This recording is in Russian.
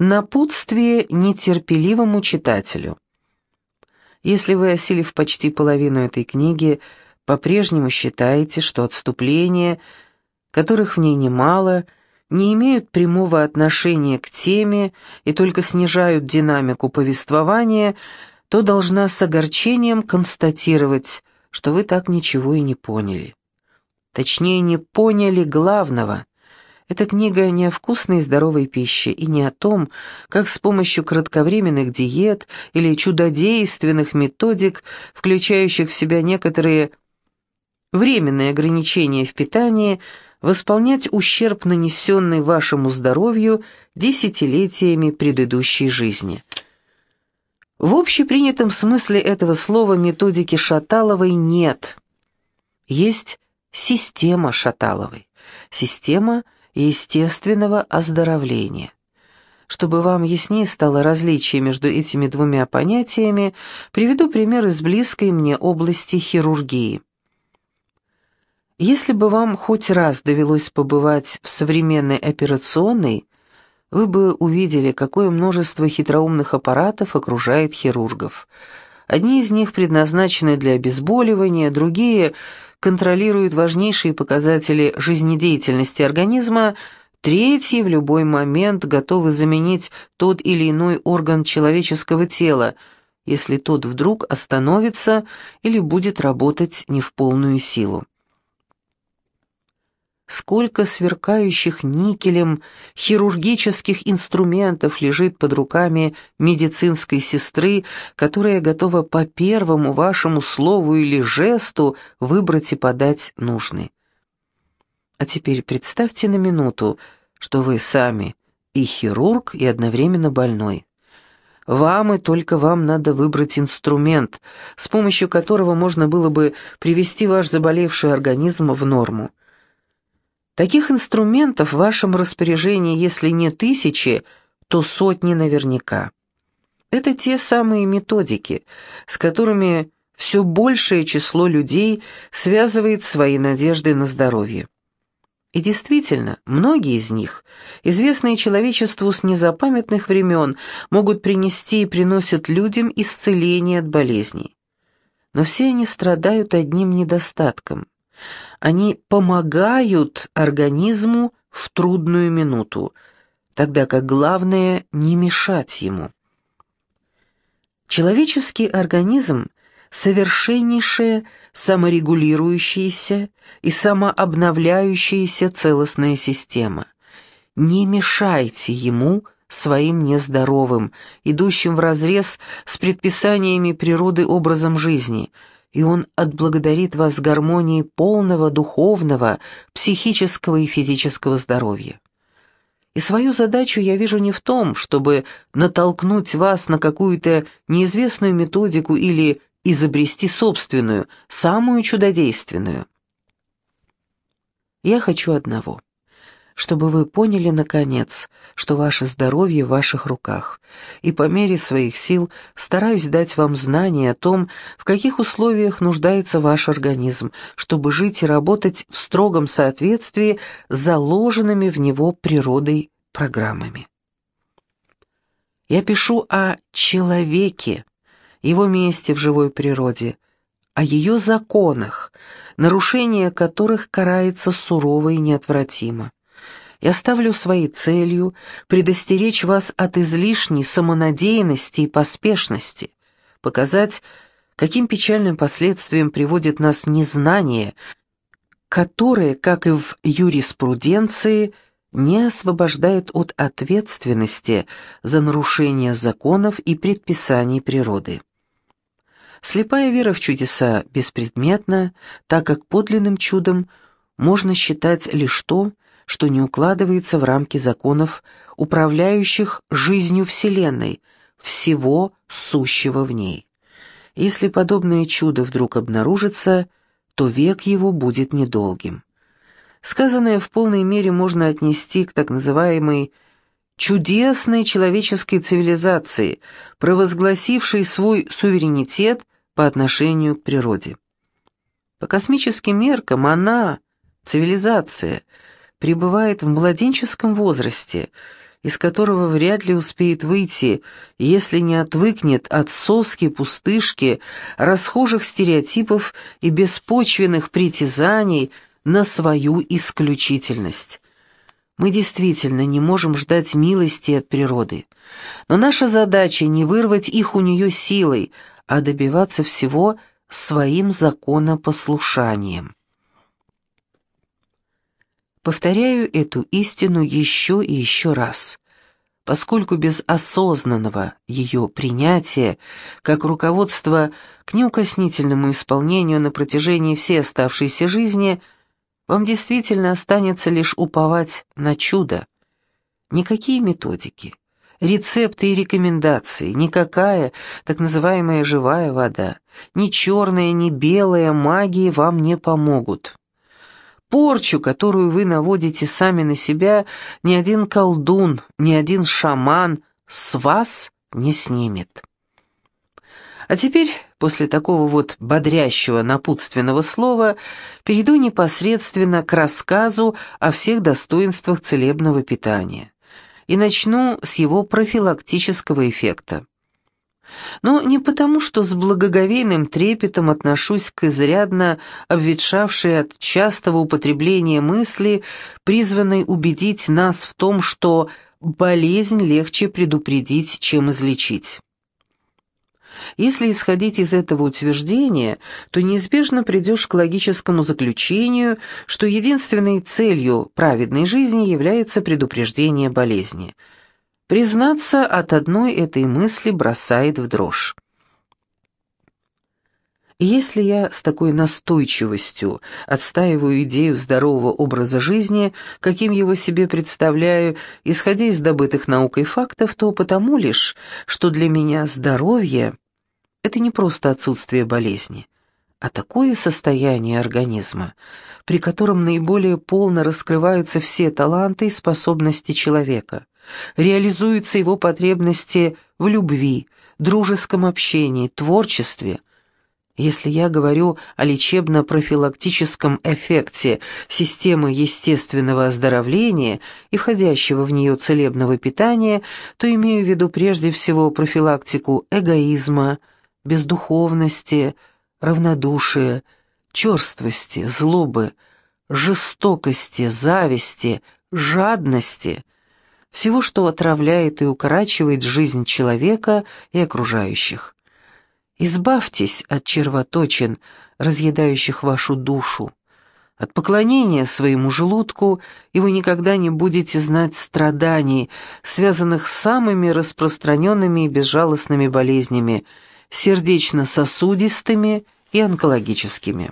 Напутствие нетерпеливому читателю. Если вы, осилив почти половину этой книги, по-прежнему считаете, что отступления, которых в ней немало, не имеют прямого отношения к теме и только снижают динамику повествования, то должна с огорчением констатировать, что вы так ничего и не поняли. Точнее, не поняли главного. Эта книга не о вкусной и здоровой пище и не о том, как с помощью кратковременных диет или чудодейственных методик, включающих в себя некоторые временные ограничения в питании, восполнять ущерб, нанесенный вашему здоровью десятилетиями предыдущей жизни. В общепринятом смысле этого слова методики Шаталовой нет. Есть система Шаталовой, система естественного оздоровления. Чтобы вам яснее стало различие между этими двумя понятиями, приведу пример из близкой мне области хирургии. Если бы вам хоть раз довелось побывать в современной операционной, вы бы увидели, какое множество хитроумных аппаратов окружает хирургов. Одни из них предназначены для обезболивания, другие контролируют важнейшие показатели жизнедеятельности организма, третьи в любой момент готовы заменить тот или иной орган человеческого тела, если тот вдруг остановится или будет работать не в полную силу. Сколько сверкающих никелем хирургических инструментов лежит под руками медицинской сестры, которая готова по первому вашему слову или жесту выбрать и подать нужный. А теперь представьте на минуту, что вы сами и хирург, и одновременно больной. Вам и только вам надо выбрать инструмент, с помощью которого можно было бы привести ваш заболевший организм в норму. Таких инструментов в вашем распоряжении, если не тысячи, то сотни наверняка. Это те самые методики, с которыми все большее число людей связывает свои надежды на здоровье. И действительно, многие из них, известные человечеству с незапамятных времен, могут принести и приносят людям исцеление от болезней. Но все они страдают одним недостатком – они помогают организму в трудную минуту, тогда как главное не мешать ему. Человеческий организм – совершеннейшая, саморегулирующаяся и самообновляющаяся целостная система. Не мешайте ему своим нездоровым, идущим вразрез с предписаниями природы образом жизни – и он отблагодарит вас гармонией полного духовного, психического и физического здоровья. И свою задачу я вижу не в том, чтобы натолкнуть вас на какую-то неизвестную методику или изобрести собственную, самую чудодейственную. Я хочу одного — чтобы вы поняли, наконец, что ваше здоровье в ваших руках, и по мере своих сил стараюсь дать вам знания о том, в каких условиях нуждается ваш организм, чтобы жить и работать в строгом соответствии с заложенными в него природой программами. Я пишу о человеке, его месте в живой природе, о ее законах, нарушение которых карается сурово и неотвратимо. Я ставлю своей целью предостеречь вас от излишней самонадеянности и поспешности, показать, каким печальным последствиям приводит нас незнание, которое, как и в юриспруденции, не освобождает от ответственности за нарушение законов и предписаний природы. Слепая вера в чудеса беспредметна, так как подлинным чудом можно считать лишь то, что не укладывается в рамки законов, управляющих жизнью Вселенной, всего сущего в ней. Если подобное чудо вдруг обнаружится, то век его будет недолгим. Сказанное в полной мере можно отнести к так называемой чудесной человеческой цивилизации, провозгласившей свой суверенитет по отношению к природе. По космическим меркам она, цивилизация – пребывает в младенческом возрасте из которого вряд ли успеет выйти, если не отвыкнет от соски, пустышки, расхожих стереотипов и беспочвенных притязаний на свою исключительность. Мы действительно не можем ждать милости от природы, но наша задача не вырвать их у нее силой, а добиваться всего своим законопослушанием. Повторяю эту истину еще и еще раз, поскольку без осознанного ее принятия, как руководство к неукоснительному исполнению на протяжении всей оставшейся жизни, вам действительно останется лишь уповать на чудо. Никакие методики, рецепты и рекомендации, никакая так называемая живая вода, ни черная, ни белая магии вам не помогут. Порчу, которую вы наводите сами на себя, ни один колдун, ни один шаман с вас не снимет. А теперь, после такого вот бодрящего напутственного слова, перейду непосредственно к рассказу о всех достоинствах целебного питания. И начну с его профилактического эффекта. Но не потому, что с благоговейным трепетом отношусь к изрядно обветшавшей от частого употребления мысли, призванной убедить нас в том, что болезнь легче предупредить, чем излечить. Если исходить из этого утверждения, то неизбежно придешь к логическому заключению, что единственной целью праведной жизни является предупреждение болезни – Признаться, от одной этой мысли бросает в дрожь. Если я с такой настойчивостью отстаиваю идею здорового образа жизни, каким его себе представляю, исходя из добытых наукой фактов, то потому лишь, что для меня здоровье – это не просто отсутствие болезни, а такое состояние организма, при котором наиболее полно раскрываются все таланты и способности человека – реализуются его потребности в любви, дружеском общении, творчестве. Если я говорю о лечебно-профилактическом эффекте системы естественного оздоровления и входящего в нее целебного питания, то имею в виду прежде всего профилактику эгоизма, бездуховности, равнодушия, черствости, злобы, жестокости, зависти, жадности – всего, что отравляет и укорачивает жизнь человека и окружающих. Избавьтесь от червоточин, разъедающих вашу душу, от поклонения своему желудку, и вы никогда не будете знать страданий, связанных с самыми распространенными и безжалостными болезнями, сердечно-сосудистыми и онкологическими.